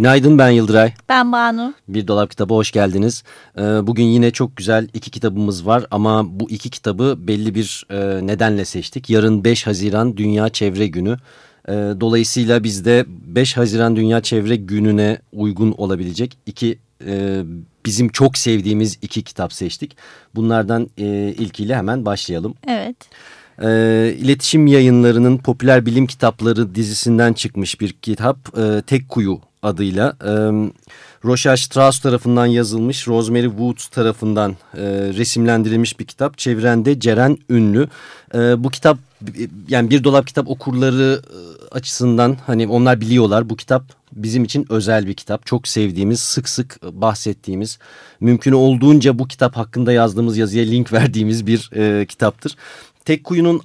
Günaydın ben Yıldıray. Ben Banu. Bir Dolap Kitabı hoş geldiniz. Ee, bugün yine çok güzel iki kitabımız var ama bu iki kitabı belli bir e, nedenle seçtik. Yarın 5 Haziran Dünya Çevre Günü. Ee, dolayısıyla biz de 5 Haziran Dünya Çevre Günü'ne uygun olabilecek iki e, bizim çok sevdiğimiz iki kitap seçtik. Bunlardan e, ilkiyle hemen başlayalım. Evet. E, iletişim yayınlarının popüler bilim kitapları dizisinden çıkmış bir kitap. E, Tek Kuyu adıyla. E, Rochelle Strauss tarafından yazılmış, Rosemary Woods tarafından e, resimlendirilmiş bir kitap. Çevirende Ceren Ünlü. E, bu kitap yani bir dolap kitap okurları açısından hani onlar biliyorlar bu kitap bizim için özel bir kitap. Çok sevdiğimiz, sık sık bahsettiğimiz, mümkün olduğunca bu kitap hakkında yazdığımız yazıya link verdiğimiz bir e, kitaptır. Tek Kuyu'nun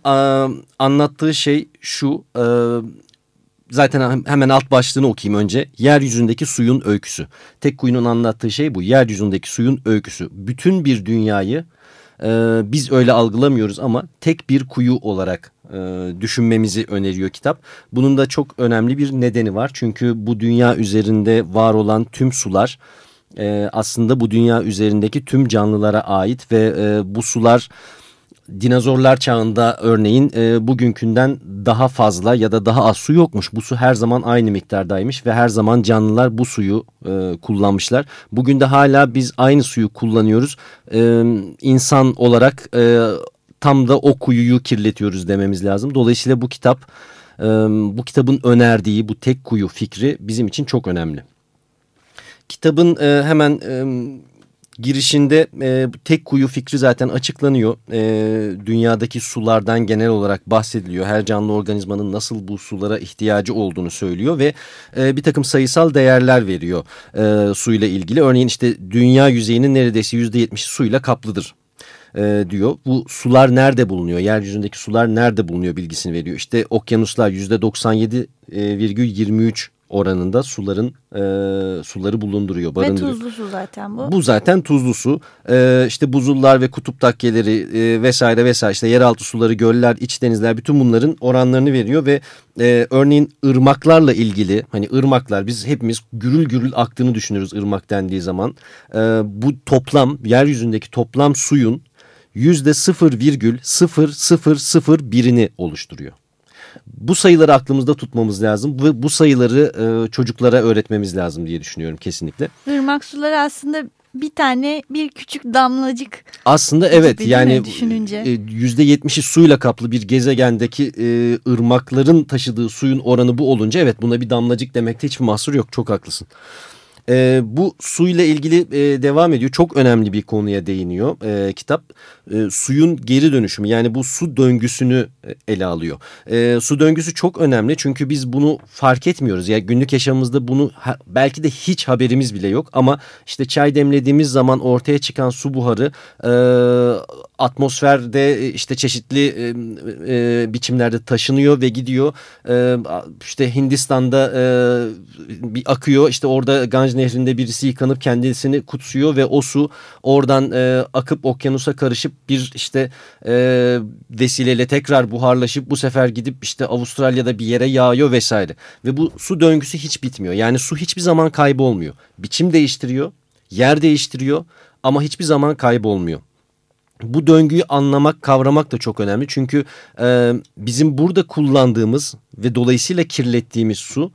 anlattığı şey şu, e, zaten hemen alt başlığını okuyayım önce. Yeryüzündeki suyun öyküsü. Tek Kuyu'nun anlattığı şey bu. Yeryüzündeki suyun öyküsü. Bütün bir dünyayı e, biz öyle algılamıyoruz ama tek bir kuyu olarak e, düşünmemizi öneriyor kitap. Bunun da çok önemli bir nedeni var. Çünkü bu dünya üzerinde var olan tüm sular e, aslında bu dünya üzerindeki tüm canlılara ait ve e, bu sular dinozorlar çağında örneğin e, bugünkünden daha fazla ya da daha az su yokmuş. Bu su her zaman aynı miktardaymış ve her zaman canlılar bu suyu e, kullanmışlar. Bugün de hala biz aynı suyu kullanıyoruz. E, insan olarak e, tam da o kuyuyu kirletiyoruz dememiz lazım. Dolayısıyla bu kitap, e, bu kitabın önerdiği bu tek kuyu fikri bizim için çok önemli. Kitabın e, hemen... E, girişinde e, tek kuyu fikri zaten açıklanıyor. E, dünyadaki sulardan genel olarak bahsediliyor. Her canlı organizmanın nasıl bu sulara ihtiyacı olduğunu söylüyor ve e, bir takım sayısal değerler veriyor e, suyla ilgili. Örneğin işte dünya yüzeyinin neredeyse yüzde yetmişi suyla kaplıdır e, diyor. Bu sular nerede bulunuyor? Yeryüzündeki sular nerede bulunuyor bilgisini veriyor. İşte okyanuslar yüzde 97,23 oranında suların e, suları bulunduruyor. Barındırıyor. Ve tuzlu su zaten bu. Bu zaten tuzlu su. E, işte buzullar ve kutup takkeleri e, vesaire vesaire işte yeraltı suları, göller, iç denizler bütün bunların oranlarını veriyor ve e, örneğin ırmaklarla ilgili hani ırmaklar biz hepimiz gürül gürül aktığını düşünürüz ırmak dendiği zaman. E, bu toplam yeryüzündeki toplam suyun yüzde sıfır virgül sıfır sıfır sıfır birini oluşturuyor. Bu sayıları aklımızda tutmamız lazım ve bu sayıları e, çocuklara öğretmemiz lazım diye düşünüyorum kesinlikle. Irmak suları aslında bir tane bir küçük damlacık. Aslında evet yani e, yüzde yetmişi suyla kaplı bir gezegendeki e, ırmakların taşıdığı suyun oranı bu olunca evet buna bir damlacık demekte hiçbir mahsur yok çok haklısın. E, bu suyla ilgili e, devam ediyor. Çok önemli bir konuya değiniyor e, kitap. E, suyun geri dönüşümü yani bu su döngüsünü e, ele alıyor. E, su döngüsü çok önemli çünkü biz bunu fark etmiyoruz. Yani günlük yaşamımızda bunu belki de hiç haberimiz bile yok ama işte çay demlediğimiz zaman ortaya çıkan su buharı e, atmosferde işte çeşitli e, e, biçimlerde taşınıyor ve gidiyor. E, işte Hindistan'da e, bir akıyor işte orada Ganj Nehrinde birisi yıkanıp kendisini kutsuyor ve o su oradan e, akıp okyanusa karışıp bir işte e, vesileyle tekrar buharlaşıp bu sefer gidip işte Avustralya'da bir yere yağıyor vesaire. Ve bu su döngüsü hiç bitmiyor. Yani su hiçbir zaman kaybolmuyor. Biçim değiştiriyor, yer değiştiriyor ama hiçbir zaman kaybolmuyor. Bu döngüyü anlamak, kavramak da çok önemli. Çünkü e, bizim burada kullandığımız ve dolayısıyla kirlettiğimiz su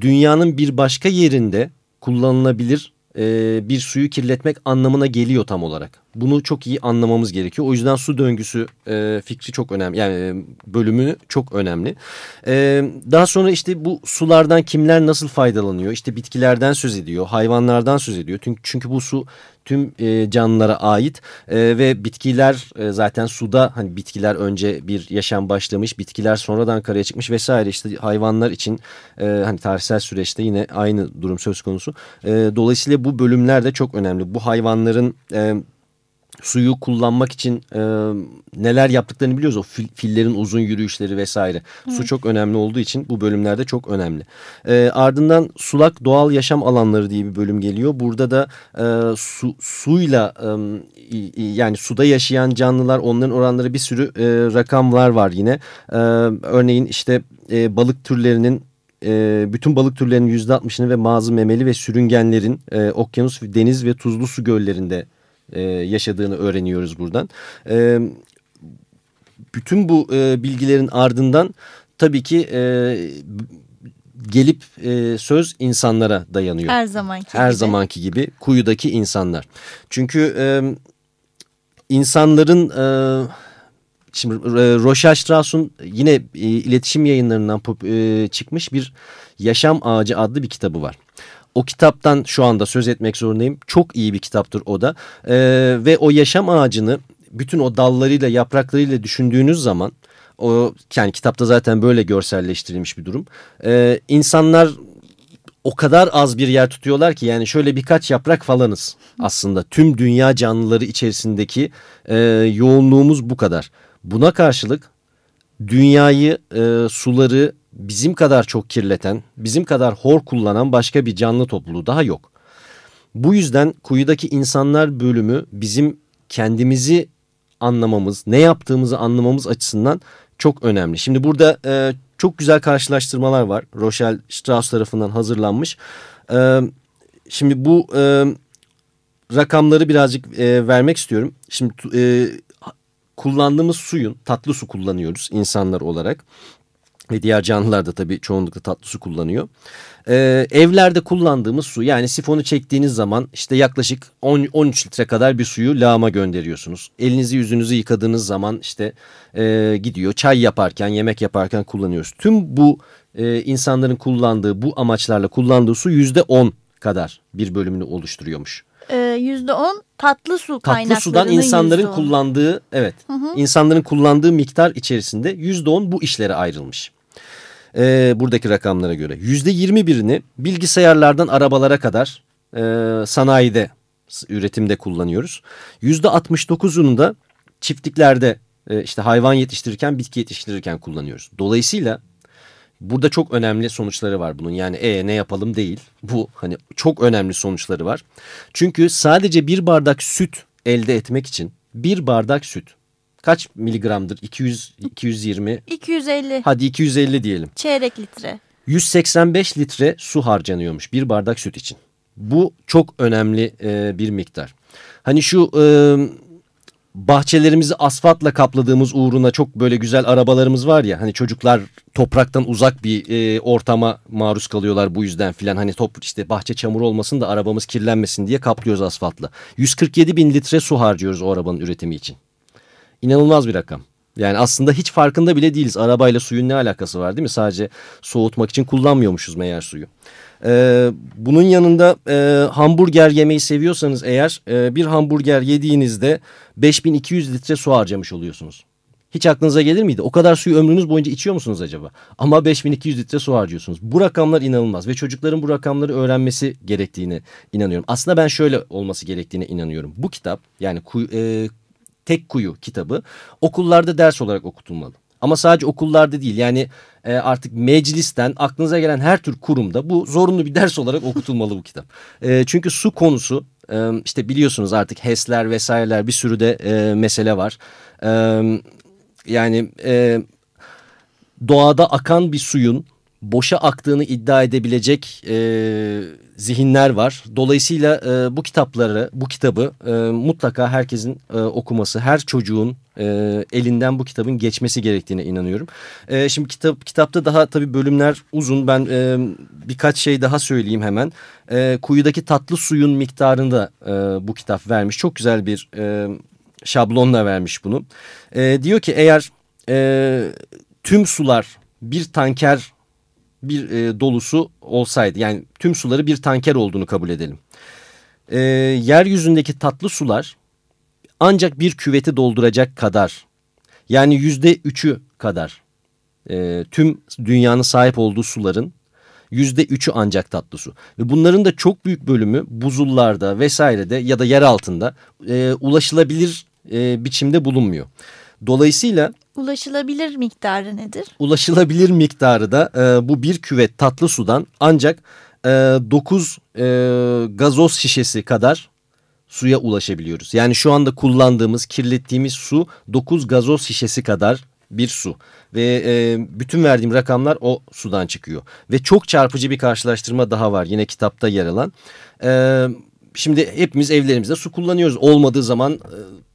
dünyanın bir başka yerinde kullanılabilir e, bir suyu kirletmek anlamına geliyor tam olarak. Bunu çok iyi anlamamız gerekiyor. O yüzden su döngüsü e, fikri çok önemli. Yani e, bölümü çok önemli. E, daha sonra işte bu sulardan kimler nasıl faydalanıyor? İşte bitkilerden söz ediyor, hayvanlardan söz ediyor. Çünkü, çünkü bu su tüm e, canlılara ait e, ve bitkiler e, zaten suda hani bitkiler önce bir yaşam başlamış bitkiler sonradan karaya çıkmış vesaire işte hayvanlar için e, hani tarihsel süreçte yine aynı durum söz konusu. E, dolayısıyla bu bölümler de çok önemli. Bu hayvanların e, suyu kullanmak için e, neler yaptıklarını biliyoruz. O fil, fillerin uzun yürüyüşleri vesaire. Evet. Su çok önemli olduğu için bu bölümlerde çok önemli. E, ardından sulak doğal yaşam alanları diye bir bölüm geliyor. Burada da e, su, suyla e, yani suda yaşayan canlılar onların oranları bir sürü e, rakamlar var yine. E, örneğin işte e, balık türlerinin e, bütün balık türlerinin %60'ını ve bazı memeli ve sürüngenlerin e, okyanus, deniz ve tuzlu su göllerinde e, yaşadığını öğreniyoruz buradan. E, bütün bu e, bilgilerin ardından tabii ki e, gelip e, söz insanlara dayanıyor. Her zamanki Her gibi. zamanki gibi kuyudaki insanlar. Çünkü e, insanların... E, Şimdi Rochelle Strauss'un yine e, iletişim yayınlarından e, çıkmış bir Yaşam Ağacı adlı bir kitabı var. O kitaptan şu anda söz etmek zorundayım. Çok iyi bir kitaptır o da. Ee, ve o yaşam ağacını bütün o dallarıyla yapraklarıyla düşündüğünüz zaman o yani kitapta zaten böyle görselleştirilmiş bir durum. Ee, insanlar o kadar az bir yer tutuyorlar ki yani şöyle birkaç yaprak falanız aslında. Tüm dünya canlıları içerisindeki e, yoğunluğumuz bu kadar. Buna karşılık dünyayı, e, suları, bizim kadar çok kirleten, bizim kadar hor kullanan başka bir canlı topluluğu daha yok. Bu yüzden kuyudaki insanlar bölümü bizim kendimizi anlamamız, ne yaptığımızı anlamamız açısından çok önemli. Şimdi burada e, çok güzel karşılaştırmalar var. Rochelle Strauss tarafından hazırlanmış. E, şimdi bu e, rakamları birazcık e, vermek istiyorum. Şimdi e, kullandığımız suyun, tatlı su kullanıyoruz insanlar olarak ve diğer canlılar da tabii çoğunlukla tatlı su kullanıyor. Ee, evlerde kullandığımız su yani sifonu çektiğiniz zaman işte yaklaşık 10, 13 litre kadar bir suyu lağıma gönderiyorsunuz. Elinizi yüzünüzü yıkadığınız zaman işte e, gidiyor çay yaparken yemek yaparken kullanıyoruz. Tüm bu e, insanların kullandığı bu amaçlarla kullandığı su yüzde 10 kadar bir bölümünü oluşturuyormuş. Yüzde on tatlı su kaynaklarının Tatlı sudan insanların kullandığı evet hı hı. insanların kullandığı miktar içerisinde yüzde on bu işlere ayrılmış e, buradaki rakamlara göre. Yüzde yirmi birini bilgisayarlardan arabalara kadar e, sanayide, üretimde kullanıyoruz. Yüzde altmış dokuzunu da çiftliklerde e, işte hayvan yetiştirirken, bitki yetiştirirken kullanıyoruz. Dolayısıyla burada çok önemli sonuçları var bunun. Yani e, ne yapalım değil. Bu hani çok önemli sonuçları var. Çünkü sadece bir bardak süt elde etmek için bir bardak süt kaç miligramdır? 200, 220. 250. Hadi 250 diyelim. Çeyrek litre. 185 litre su harcanıyormuş bir bardak süt için. Bu çok önemli e, bir miktar. Hani şu e, bahçelerimizi asfaltla kapladığımız uğruna çok böyle güzel arabalarımız var ya. Hani çocuklar topraktan uzak bir e, ortama maruz kalıyorlar bu yüzden filan. Hani top işte bahçe çamur olmasın da arabamız kirlenmesin diye kaplıyoruz asfaltla. 147 bin litre su harcıyoruz o arabanın üretimi için. İnanılmaz bir rakam. Yani aslında hiç farkında bile değiliz. Arabayla suyun ne alakası var değil mi? Sadece soğutmak için kullanmıyormuşuz meğer suyu. Ee, bunun yanında e, hamburger yemeyi seviyorsanız eğer e, bir hamburger yediğinizde 5200 litre su harcamış oluyorsunuz. Hiç aklınıza gelir miydi? O kadar suyu ömrünüz boyunca içiyor musunuz acaba? Ama 5200 litre su harcıyorsunuz. Bu rakamlar inanılmaz ve çocukların bu rakamları öğrenmesi gerektiğini inanıyorum. Aslında ben şöyle olması gerektiğine inanıyorum. Bu kitap yani e, Tek Kuyu kitabı okullarda ders olarak okutulmalı. Ama sadece okullarda değil yani e, artık meclisten aklınıza gelen her tür kurumda bu zorunlu bir ders olarak okutulmalı bu kitap. E, çünkü su konusu e, işte biliyorsunuz artık HES'ler vesaireler bir sürü de e, mesele var. E, yani e, doğada akan bir suyun boşa aktığını iddia edebilecek e, zihinler var. Dolayısıyla e, bu kitapları, bu kitabı e, mutlaka herkesin e, okuması, her çocuğun e, elinden bu kitabın geçmesi gerektiğine inanıyorum. E, şimdi kitap kitapta daha tabii bölümler uzun. Ben e, birkaç şey daha söyleyeyim hemen. E, kuyudaki tatlı suyun miktarını da e, bu kitap vermiş. Çok güzel bir e, şablonla vermiş bunu. E, diyor ki eğer e, tüm sular bir tanker bir e, dolusu olsaydı yani tüm suları bir tanker olduğunu kabul edelim. e, yeryüzündeki tatlı sular ancak bir küveti dolduracak kadar yani yüzde üçü kadar e, tüm dünyanın sahip olduğu suların yüzde üçü ancak tatlı su. Ve bunların da çok büyük bölümü buzullarda vesairede ya da yer altında e, ulaşılabilir e, biçimde bulunmuyor. Dolayısıyla Ulaşılabilir miktarı nedir? ulaşılabilir miktarı da e, bu bir küvet tatlı sudan ancak e, 9 e, gazoz şişesi kadar suya ulaşabiliyoruz. Yani şu anda kullandığımız, kirlettiğimiz su 9 gazoz şişesi kadar bir su. Ve e, bütün verdiğim rakamlar o sudan çıkıyor. Ve çok çarpıcı bir karşılaştırma daha var yine kitapta yer alan. E, şimdi hepimiz evlerimizde su kullanıyoruz. Olmadığı zaman e,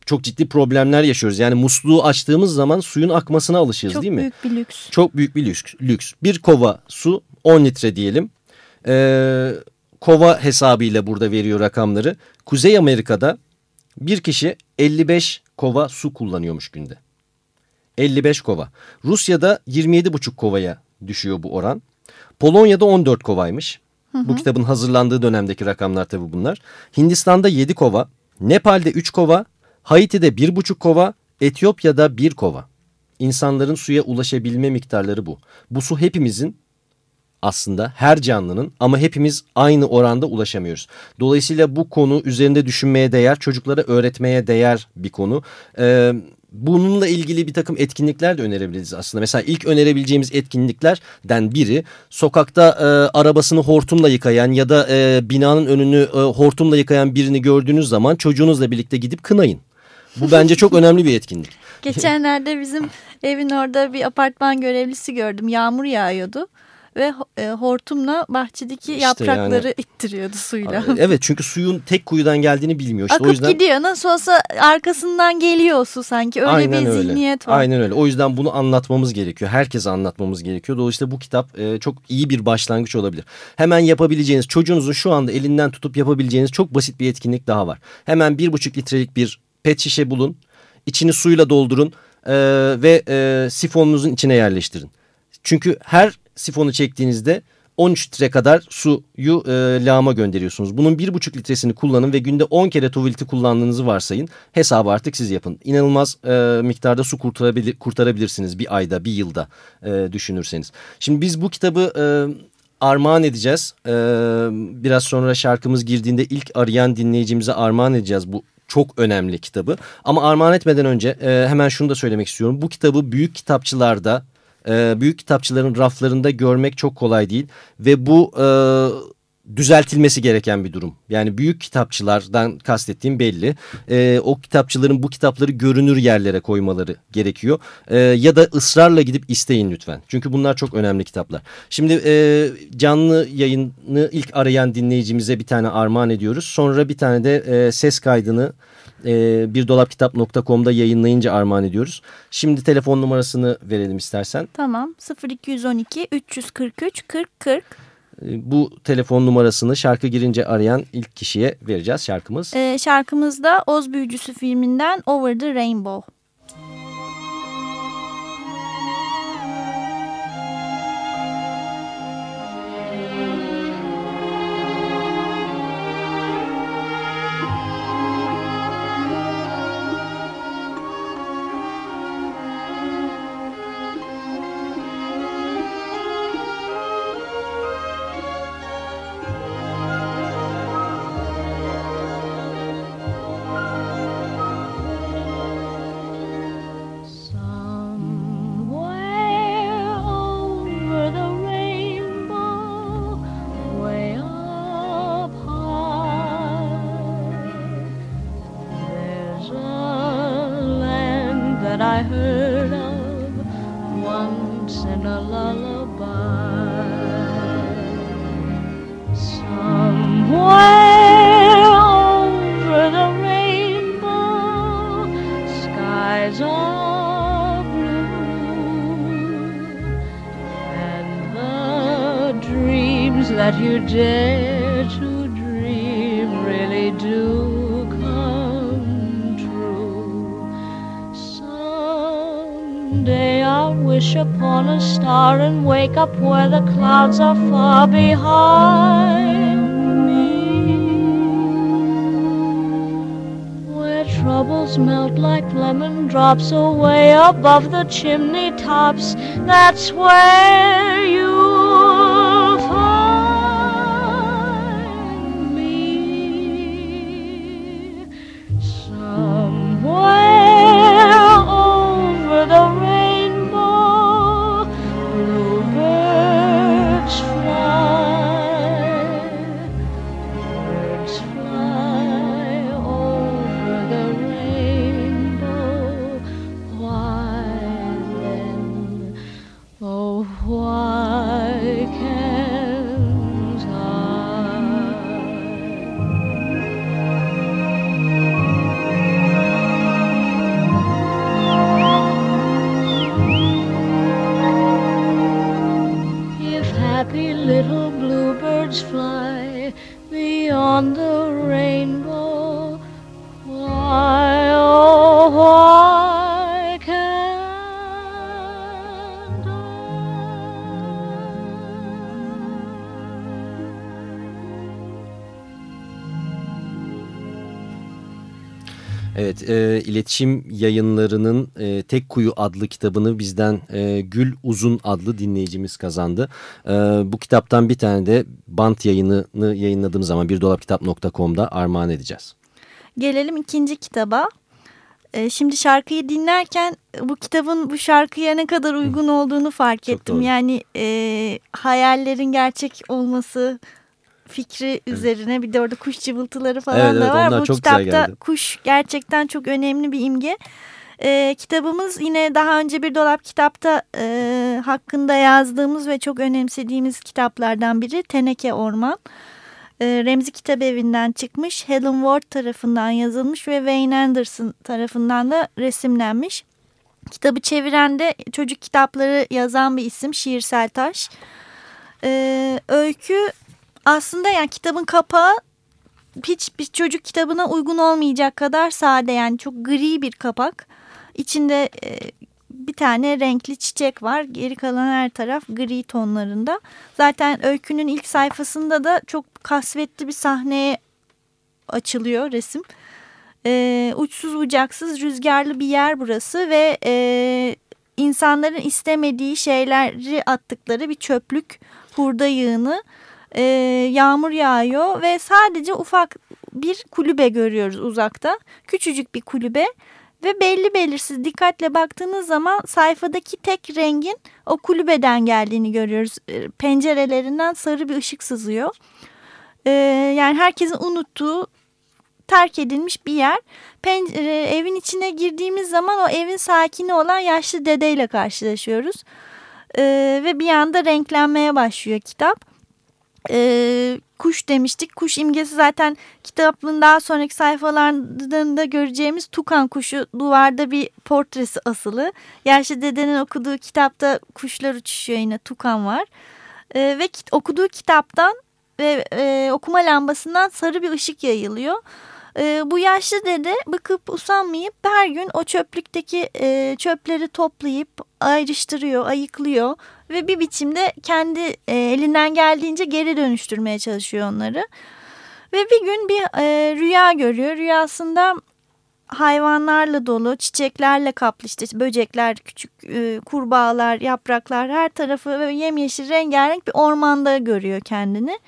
çok ciddi problemler yaşıyoruz. Yani musluğu açtığımız zaman suyun akmasına alışırız Çok değil mi? büyük bir lüks. Çok büyük bir lüks. lüks. Bir kova su 10 litre diyelim. Ee, kova hesabıyla burada veriyor rakamları. Kuzey Amerika'da bir kişi 55 kova su kullanıyormuş günde. 55 kova. Rusya'da 27,5 kovaya düşüyor bu oran. Polonya'da 14 kovaymış. Bu kitabın hazırlandığı dönemdeki rakamlar tabii bunlar. Hindistan'da 7 kova, Nepal'de 3 kova, Haiti'de 1,5 kova, Etiyopya'da 1 kova. İnsanların suya ulaşabilme miktarları bu. Bu su hepimizin aslında her canlının ama hepimiz aynı oranda ulaşamıyoruz. Dolayısıyla bu konu üzerinde düşünmeye değer, çocuklara öğretmeye değer bir konu. Ee, bununla ilgili bir takım etkinlikler de önerebiliriz aslında. Mesela ilk önerebileceğimiz etkinliklerden biri sokakta e, arabasını hortumla yıkayan ya da e, binanın önünü e, hortumla yıkayan birini gördüğünüz zaman çocuğunuzla birlikte gidip kınayın. Bu bence çok önemli bir etkinlik. Geçenlerde bizim evin orada bir apartman görevlisi gördüm. Yağmur yağıyordu ve e, hortumla bahçedeki İşte yaprakları yani- ittiriyordu suyla. Evet çünkü suyun tek kuyudan geldiğini bilmiyor. İşte Akıp o yüzden gidiyor. Nasıl olsa arkasından geliyor su sanki. Öyle Aynen bir öyle. zihniyet var. Aynen öyle. O yüzden bunu anlatmamız gerekiyor. Herkese anlatmamız gerekiyor. Dolayısıyla bu kitap e, çok iyi bir başlangıç olabilir. Hemen yapabileceğiniz, çocuğunuzun şu anda elinden tutup yapabileceğiniz çok basit bir etkinlik daha var. Hemen bir buçuk litrelik bir pet şişe bulun. İçini suyla doldurun e, ve e, sifonunuzun içine yerleştirin. Çünkü her sifonu çektiğinizde 13 litre kadar suyu e, lağıma gönderiyorsunuz. Bunun 1,5 litresini kullanın ve günde 10 kere tuvaleti kullandığınızı varsayın. Hesabı artık siz yapın. İnanılmaz e, miktarda su kurtarabilir, kurtarabilirsiniz bir ayda, bir yılda e, düşünürseniz. Şimdi biz bu kitabı e, armağan edeceğiz. E, biraz sonra şarkımız girdiğinde ilk arayan dinleyicimize armağan edeceğiz bu çok önemli kitabı. Ama armağan etmeden önce e, hemen şunu da söylemek istiyorum. Bu kitabı büyük kitapçılarda e, büyük kitapçıların raflarında görmek çok kolay değil ve bu e, düzeltilmesi gereken bir durum. Yani büyük kitapçılardan kastettiğim belli. E, o kitapçıların bu kitapları görünür yerlere koymaları gerekiyor. E, ya da ısrarla gidip isteyin lütfen. Çünkü bunlar çok önemli kitaplar. Şimdi e, canlı yayını ilk arayan dinleyicimize bir tane armağan ediyoruz. Sonra bir tane de e, ses kaydını e, birdolapkitap.com'da yayınlayınca armağan ediyoruz. Şimdi telefon numarasını verelim istersen. Tamam 0212 343 40 40. E, bu telefon numarasını şarkı girince arayan ilk kişiye vereceğiz şarkımız. Ee, şarkımızda Oz Büyücüsü filminden Over the Rainbow. up where the clouds are far behind me. Where troubles melt like lemon drops away above the chimney tops, that's where you Evet, e, iletişim yayınlarının e, Tek Kuyu adlı kitabını bizden e, Gül Uzun adlı dinleyicimiz kazandı. E, bu kitaptan bir tane de bant yayınını yayınladığımız zaman birdolapkitap.com'da armağan edeceğiz. Gelelim ikinci kitaba. Ee, şimdi şarkıyı dinlerken bu kitabın bu şarkıya ne kadar uygun olduğunu fark Çok ettim. doğru. Yani e, hayallerin gerçek olması fikri üzerine bir de orada kuş cıvıltıları falan Evet, da evet, var. onlar Bu kitapta kuş gerçekten çok önemli bir imge. Ee, kitabımız yine daha önce bir dolap kitapta e, hakkında yazdığımız ve çok önemsediğimiz kitaplardan biri Teneke Orman. E, Remzi Kitap Evi'nden çıkmış. Helen Ward tarafından yazılmış ve Wayne Anderson tarafından da resimlenmiş. Kitabı çeviren de çocuk kitapları yazan bir isim Şiirsel Taş. E, öykü aslında yani kitabın kapağı hiç bir çocuk kitabına uygun olmayacak kadar sade yani çok gri bir kapak. İçinde e, bir tane renkli çiçek var. Geri kalan her taraf gri tonlarında. Zaten öykünün ilk sayfasında da çok kasvetli bir sahneye açılıyor resim. E, uçsuz bucaksız rüzgarlı bir yer burası ve e, insanların istemediği şeyleri attıkları bir çöplük hurda yığını. E, yağmur yağıyor ve sadece ufak bir kulübe görüyoruz uzakta. Küçücük bir kulübe ve belli belirsiz dikkatle baktığınız zaman sayfadaki tek rengin o kulübeden geldiğini görüyoruz. E, Pencerelerinden sarı bir ışık sızıyor. E, yani herkesin unuttuğu terk edilmiş bir yer. Pencere, evin içine girdiğimiz zaman o evin sakini olan yaşlı dedeyle karşılaşıyoruz. E, ve bir anda renklenmeye başlıyor kitap. E, kuş demiştik. Kuş imgesi zaten kitabın daha sonraki sayfalarında göreceğimiz tukan kuşu duvarda bir portresi asılı. Yaşlı dedenin okuduğu kitapta kuşlar uçuşuyor yine tukan var. E, ve okuduğu kitaptan ve e, okuma lambasından sarı bir ışık yayılıyor. E, bu yaşlı dede bıkıp usanmayıp her gün o çöplükteki e, çöpleri toplayıp ayrıştırıyor, ayıklıyor ve bir biçimde kendi e, elinden geldiğince geri dönüştürmeye çalışıyor onları. Ve bir gün bir e, rüya görüyor. Rüyasında hayvanlarla dolu, çiçeklerle kaplı işte böcekler, küçük e, kurbağalar, yapraklar her tarafı ve yemyeşil rengarenk bir ormanda görüyor kendini.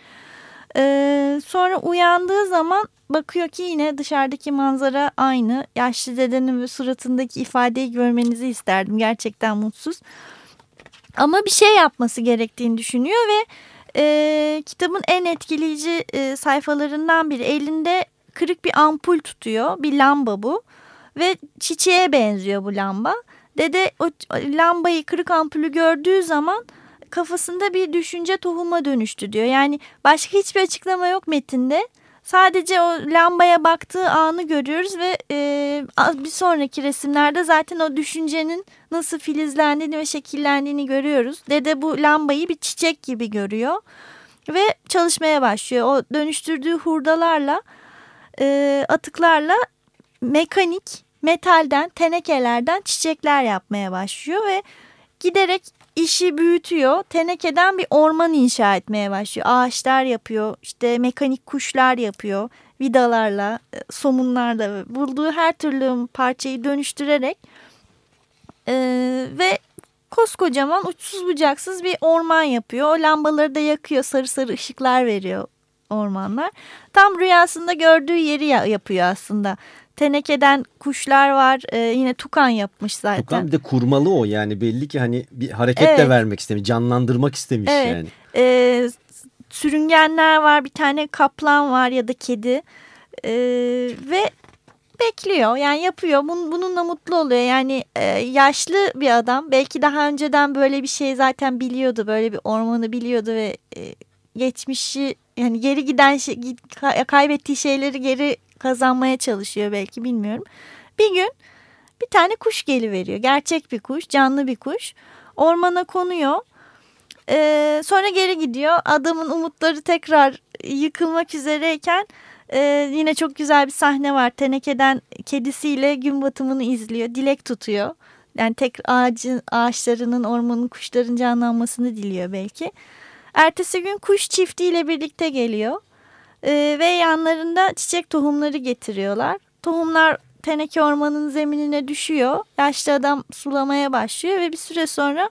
E, sonra uyandığı zaman bakıyor ki yine dışarıdaki manzara aynı. Yaşlı dedenin suratındaki ifadeyi görmenizi isterdim. Gerçekten mutsuz. Ama bir şey yapması gerektiğini düşünüyor ve e, kitabın en etkileyici e, sayfalarından biri elinde kırık bir ampul tutuyor. Bir lamba bu ve çiçeğe benziyor bu lamba. Dede o lambayı kırık ampulü gördüğü zaman kafasında bir düşünce tohuma dönüştü diyor. Yani başka hiçbir açıklama yok metinde. Sadece o lambaya baktığı anı görüyoruz ve e, bir sonraki resimlerde zaten o düşüncenin nasıl filizlendiğini ve şekillendiğini görüyoruz. Dede bu lambayı bir çiçek gibi görüyor ve çalışmaya başlıyor. O dönüştürdüğü hurdalarla, e, atıklarla mekanik, metalden, tenekelerden çiçekler yapmaya başlıyor ve giderek işi büyütüyor. Tenekeden bir orman inşa etmeye başlıyor. Ağaçlar yapıyor, işte mekanik kuşlar yapıyor. vidalarla, e, somunlarla bulduğu her türlü parçayı dönüştürerek e, ve koskocaman uçsuz bucaksız bir orman yapıyor. O lambaları da yakıyor sarı sarı ışıklar veriyor ormanlar. Tam rüyasında gördüğü yeri yapıyor aslında. Tenekeden kuşlar var. Ee, yine tukan yapmış zaten. Tukan bir de kurmalı o yani belli ki hani bir hareket evet. de vermek istemiş. Canlandırmak istemiş evet. yani. Ee, sürüngenler var. Bir tane kaplan var ya da kedi. Ee, ve bekliyor yani yapıyor Bun, bununla mutlu oluyor yani e, yaşlı bir adam belki daha önceden böyle bir şey zaten biliyordu böyle bir ormanı biliyordu ve e, geçmişi yani geri giden şey, kaybettiği şeyleri geri kazanmaya çalışıyor belki bilmiyorum. Bir gün bir tane kuş geliveriyor. Gerçek bir kuş, canlı bir kuş. Ormana konuyor. Ee, sonra geri gidiyor. Adamın umutları tekrar yıkılmak üzereyken e, yine çok güzel bir sahne var. Tenekeden kedisiyle gün batımını izliyor. Dilek tutuyor. Yani tek ağacın, ağaçlarının, ormanın, kuşların canlanmasını diliyor belki. Ertesi gün kuş çiftiyle birlikte geliyor. Ee, ve yanlarında çiçek tohumları getiriyorlar. Tohumlar teneke ormanın zeminine düşüyor. Yaşlı adam sulamaya başlıyor ve bir süre sonra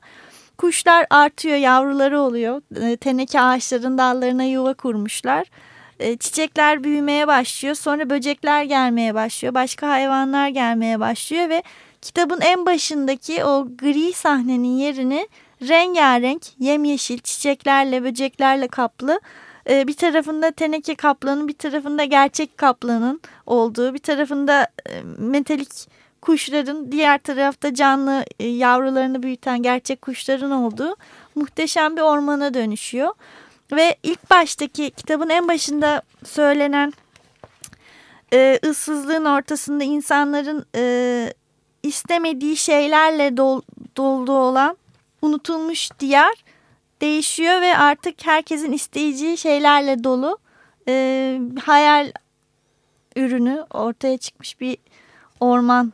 kuşlar artıyor, yavruları oluyor. Ee, teneke ağaçların dallarına yuva kurmuşlar. Ee, çiçekler büyümeye başlıyor. Sonra böcekler gelmeye başlıyor. Başka hayvanlar gelmeye başlıyor ve kitabın en başındaki o gri sahnenin yerini rengarenk yemyeşil çiçeklerle böceklerle kaplı e, bir tarafında teneke kaplanın bir tarafında gerçek kaplanın olduğu bir tarafında e, metalik kuşların diğer tarafta canlı e, yavrularını büyüten gerçek kuşların olduğu muhteşem bir ormana dönüşüyor. Ve ilk baştaki kitabın en başında söylenen e, ıssızlığın ortasında insanların istemediği şeylerle dol, dolduğu olan unutulmuş diyar değişiyor ve artık herkesin isteyeceği şeylerle dolu e, hayal ürünü ortaya çıkmış bir orman.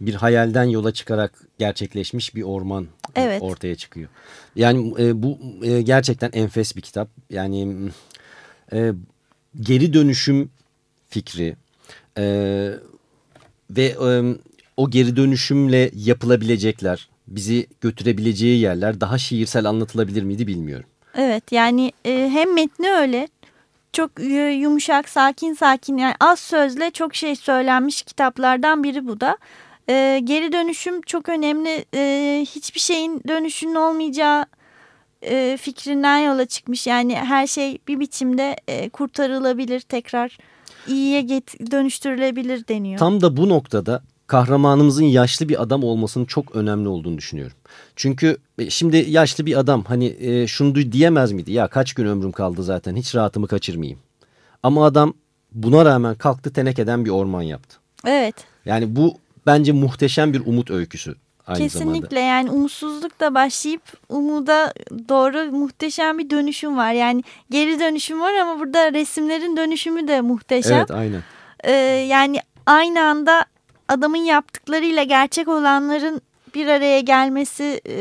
Bir hayalden yola çıkarak gerçekleşmiş bir orman evet. ortaya çıkıyor. Yani e, bu e, gerçekten enfes bir kitap. Yani e, geri dönüşüm fikri e, ve e, o geri dönüşümle yapılabilecekler bizi götürebileceği yerler daha şiirsel anlatılabilir miydi bilmiyorum. Evet yani e, hem metni öyle çok yumuşak sakin sakin yani az sözle çok şey söylenmiş kitaplardan biri bu da. E, geri dönüşüm çok önemli e, hiçbir şeyin dönüşünün olmayacağı e, fikrinden yola çıkmış yani her şey bir biçimde e, kurtarılabilir tekrar iyiye dönüştürülebilir deniyor. Tam da bu noktada kahramanımızın yaşlı bir adam olmasının çok önemli olduğunu düşünüyorum. Çünkü e, şimdi yaşlı bir adam hani e, şunu diyemez miydi? Ya kaç gün ömrüm kaldı zaten hiç rahatımı kaçırmayayım. Ama adam buna rağmen kalktı tenekeden bir orman yaptı. Evet. Yani bu bence muhteşem bir umut öyküsü. Aynı Kesinlikle zamanda. yani umutsuzlukla başlayıp umuda doğru muhteşem bir dönüşüm var. Yani geri dönüşüm var ama burada resimlerin dönüşümü de muhteşem. Evet aynen. Ee, yani aynı anda adamın yaptıklarıyla gerçek olanların bir araya gelmesi e,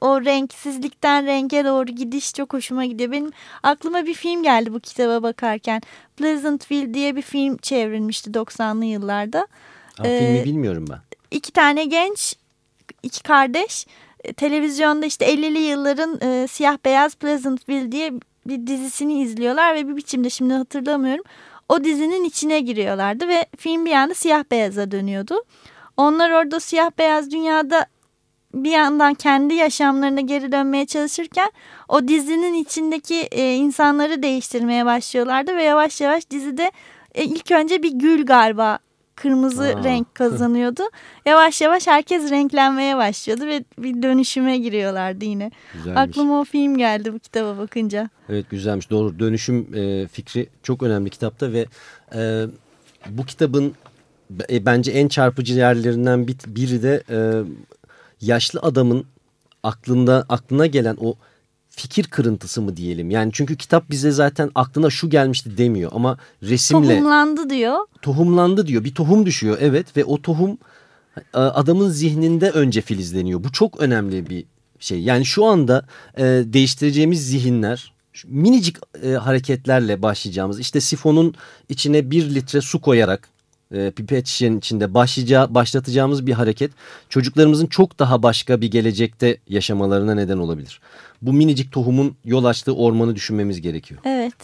o renksizlikten renge doğru gidiş çok hoşuma gidiyor. Benim aklıma bir film geldi bu kitaba bakarken. Pleasantville diye bir film çevrilmişti 90'lı yıllarda. Ha, ee, filmi bilmiyorum ben. İki tane genç, iki kardeş e, televizyonda işte 50'li yılların e, siyah beyaz Pleasantville diye bir dizisini izliyorlar ve bir biçimde şimdi hatırlamıyorum o dizinin içine giriyorlardı ve film bir anda siyah beyaza dönüyordu. Onlar orada siyah beyaz dünyada bir yandan kendi yaşamlarına geri dönmeye çalışırken o dizinin içindeki e, insanları değiştirmeye başlıyorlardı ve yavaş yavaş dizide e, ilk önce bir gül galiba kırmızı Aa. renk kazanıyordu. yavaş yavaş herkes renklenmeye başlıyordu ve bir dönüşüme giriyorlardı yine. Güzelmiş. Aklıma o film geldi bu kitaba bakınca. Evet güzelmiş. Doğru dönüşüm e, fikri çok önemli kitapta ve e, bu kitabın e, bence en çarpıcı yerlerinden bir, biri de e, yaşlı adamın aklında aklına gelen o fikir kırıntısı mı diyelim. Yani çünkü kitap bize zaten aklına şu gelmişti demiyor ama resimle. Tohumlandı diyor. Tohumlandı diyor. Bir tohum düşüyor evet ve o tohum e, adamın zihninde önce filizleniyor. Bu çok önemli bir şey. Yani şu anda e, değiştireceğimiz zihinler minicik e, hareketlerle başlayacağımız işte sifonun içine bir litre su koyarak e, pipet şişenin içinde başlayacağı, başlatacağımız bir hareket çocuklarımızın çok daha başka bir gelecekte yaşamalarına neden olabilir. Bu minicik tohumun yol açtığı ormanı düşünmemiz gerekiyor. Evet.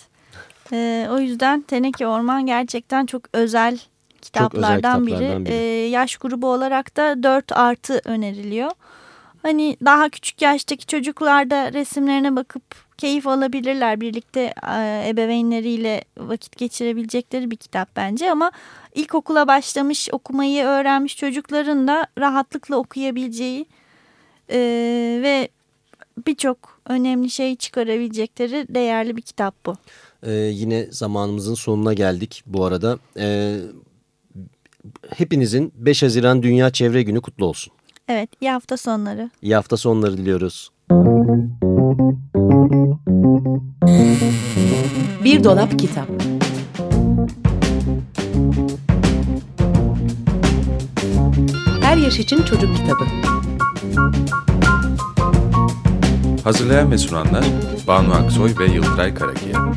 Ee, o yüzden Teneke Orman gerçekten çok özel kitaplardan, kitaplardan biri. biri. Ee, yaş grubu olarak da 4 artı öneriliyor. Hani daha küçük yaştaki çocuklar da resimlerine bakıp keyif alabilirler. Birlikte e, ebeveynleriyle vakit geçirebilecekleri bir kitap bence ama ilkokula başlamış okumayı öğrenmiş çocukların da rahatlıkla okuyabileceği e, ve birçok önemli şey çıkarabilecekleri değerli bir kitap bu. Ee, yine zamanımızın sonuna geldik bu arada. Ee, hepinizin 5 Haziran Dünya Çevre Günü kutlu olsun. Evet iyi hafta sonları. İyi hafta sonları diliyoruz. Bir dolap kitap. Her yaş için çocuk kitabı. Hazırlayan ve sunanlar Banu Aksoy ve Yıldıray Karakiya.